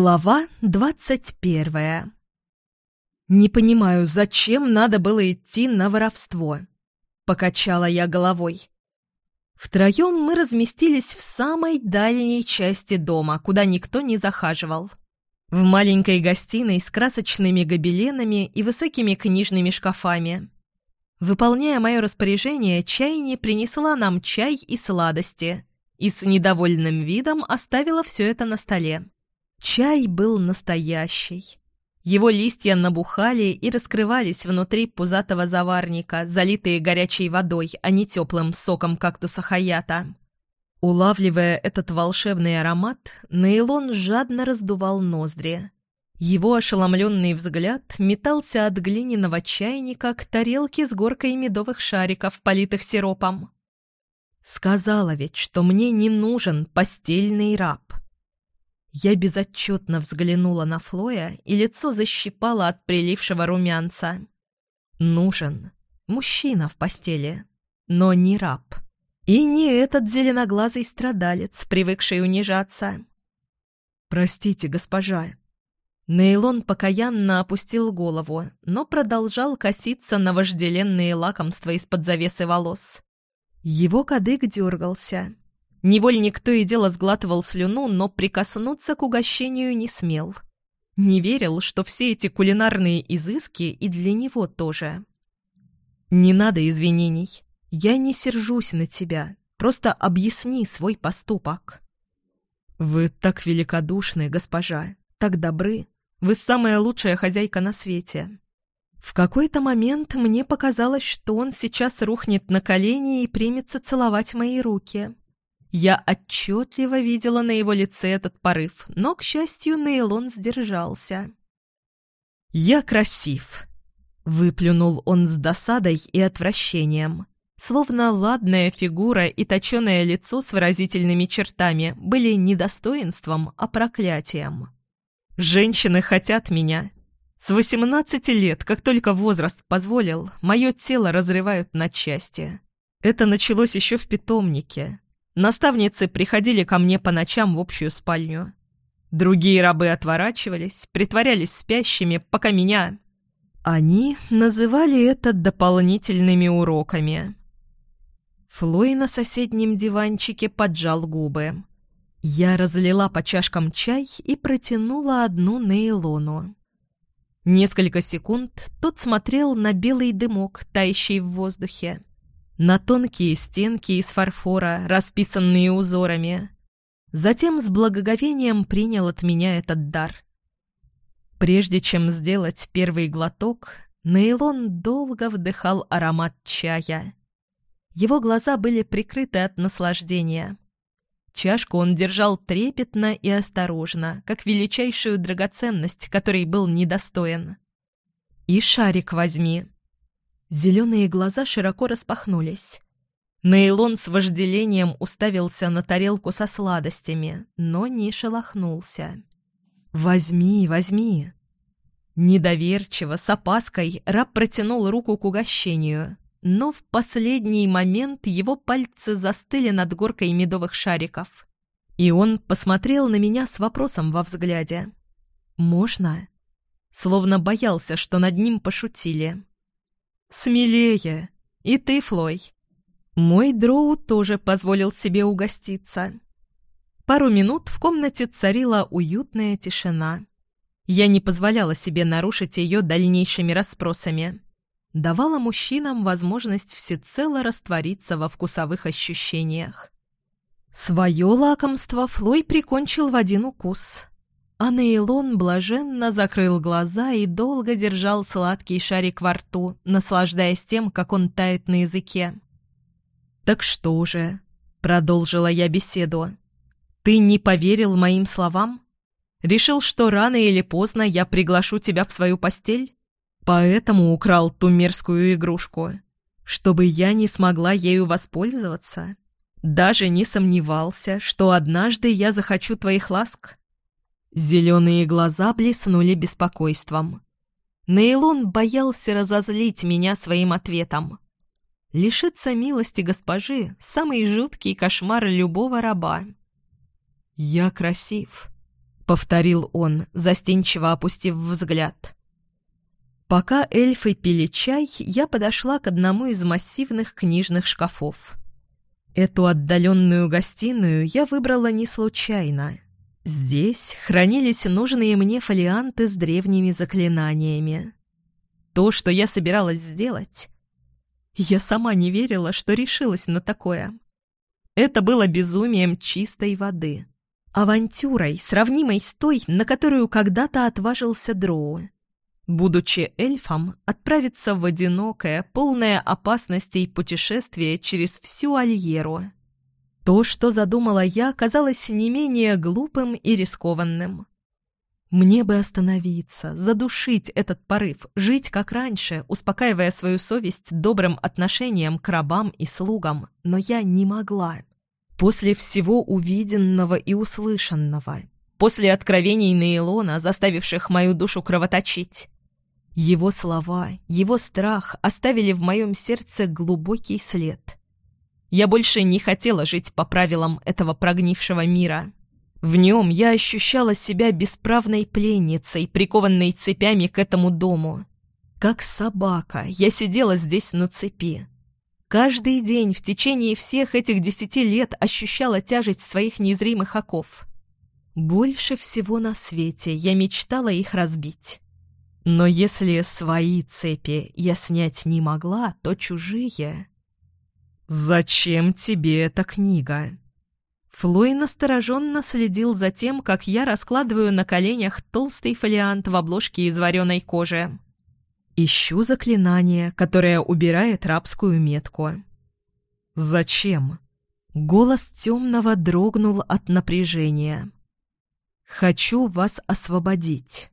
Глава двадцать первая «Не понимаю, зачем надо было идти на воровство?» — покачала я головой. Втроем мы разместились в самой дальней части дома, куда никто не захаживал. В маленькой гостиной с красочными гобеленами и высокими книжными шкафами. Выполняя мое распоряжение, Чайни принесла нам чай и сладости и с недовольным видом оставила все это на столе. Чай был настоящий. Его листья набухали и раскрывались внутри пузатого заварника, залитые горячей водой, а не теплым соком кактуса хаята. Улавливая этот волшебный аромат, Нейлон жадно раздувал ноздри. Его ошеломленный взгляд метался от глиняного чайника к тарелке с горкой медовых шариков, политых сиропом. «Сказала ведь, что мне не нужен постельный раб». Я безотчетно взглянула на Флоя, и лицо защипало от прилившего румянца. Нужен. Мужчина в постели. Но не раб. И не этот зеленоглазый страдалец, привыкший унижаться. «Простите, госпожа». Нейлон покаянно опустил голову, но продолжал коситься на вожделенные лакомства из-под завесы волос. Его кадык дергался. Невольник то и дело сглатывал слюну, но прикоснуться к угощению не смел. Не верил, что все эти кулинарные изыски и для него тоже. «Не надо извинений. Я не сержусь на тебя. Просто объясни свой поступок». «Вы так великодушны, госпожа, так добры. Вы самая лучшая хозяйка на свете». В какой-то момент мне показалось, что он сейчас рухнет на колени и примется целовать мои руки. Я отчетливо видела на его лице этот порыв, но, к счастью, Нейлон сдержался. «Я красив», — выплюнул он с досадой и отвращением. Словно ладная фигура и точеное лицо с выразительными чертами были не достоинством, а проклятием. «Женщины хотят меня. С восемнадцати лет, как только возраст позволил, мое тело разрывают на части. Это началось еще в питомнике. Наставницы приходили ко мне по ночам в общую спальню. Другие рабы отворачивались, притворялись спящими, пока меня... Они называли это дополнительными уроками. Флой на соседнем диванчике поджал губы. Я разлила по чашкам чай и протянула одну Нейлону. Несколько секунд тот смотрел на белый дымок, тающий в воздухе на тонкие стенки из фарфора, расписанные узорами. Затем с благоговением принял от меня этот дар. Прежде чем сделать первый глоток, Нейлон долго вдыхал аромат чая. Его глаза были прикрыты от наслаждения. Чашку он держал трепетно и осторожно, как величайшую драгоценность, которой был недостоин. «И шарик возьми», Зеленые глаза широко распахнулись. Нейлон с вожделением уставился на тарелку со сладостями, но не шелохнулся. «Возьми, возьми!» Недоверчиво, с опаской, раб протянул руку к угощению, но в последний момент его пальцы застыли над горкой медовых шариков. И он посмотрел на меня с вопросом во взгляде. «Можно?» Словно боялся, что над ним пошутили. «Смелее! И ты, Флой!» Мой дроу тоже позволил себе угоститься. Пару минут в комнате царила уютная тишина. Я не позволяла себе нарушить ее дальнейшими расспросами. Давала мужчинам возможность всецело раствориться во вкусовых ощущениях. Свое лакомство Флой прикончил в один укус. А Нейлон блаженно закрыл глаза и долго держал сладкий шарик во рту, наслаждаясь тем, как он тает на языке. «Так что же?» — продолжила я беседу. «Ты не поверил моим словам? Решил, что рано или поздно я приглашу тебя в свою постель? Поэтому украл ту мерзкую игрушку, чтобы я не смогла ею воспользоваться? Даже не сомневался, что однажды я захочу твоих ласк?» Зеленые глаза блеснули беспокойством. Нейлон боялся разозлить меня своим ответом. Лишиться милости госпожи — самый жуткий кошмар любого раба. «Я красив», — повторил он, застенчиво опустив взгляд. Пока эльфы пили чай, я подошла к одному из массивных книжных шкафов. Эту отдаленную гостиную я выбрала не случайно. Здесь хранились нужные мне фолианты с древними заклинаниями. То, что я собиралась сделать... Я сама не верила, что решилась на такое. Это было безумием чистой воды. Авантюрой, сравнимой с той, на которую когда-то отважился Дроу. Будучи эльфом, отправиться в одинокое, полное опасностей путешествие через всю Альеру. То, что задумала я, казалось не менее глупым и рискованным. Мне бы остановиться, задушить этот порыв, жить как раньше, успокаивая свою совесть добрым отношением к рабам и слугам, но я не могла. После всего увиденного и услышанного, после откровений Нейлона, заставивших мою душу кровоточить, его слова, его страх оставили в моем сердце глубокий след. Я больше не хотела жить по правилам этого прогнившего мира. В нем я ощущала себя бесправной пленницей, прикованной цепями к этому дому. Как собака, я сидела здесь на цепи. Каждый день в течение всех этих десяти лет ощущала тяжесть своих незримых оков. Больше всего на свете я мечтала их разбить. Но если свои цепи я снять не могла, то чужие... «Зачем тебе эта книга?» Флой настороженно следил за тем, как я раскладываю на коленях толстый фолиант в обложке из вареной кожи. Ищу заклинание, которое убирает рабскую метку. «Зачем?» Голос темного дрогнул от напряжения. «Хочу вас освободить».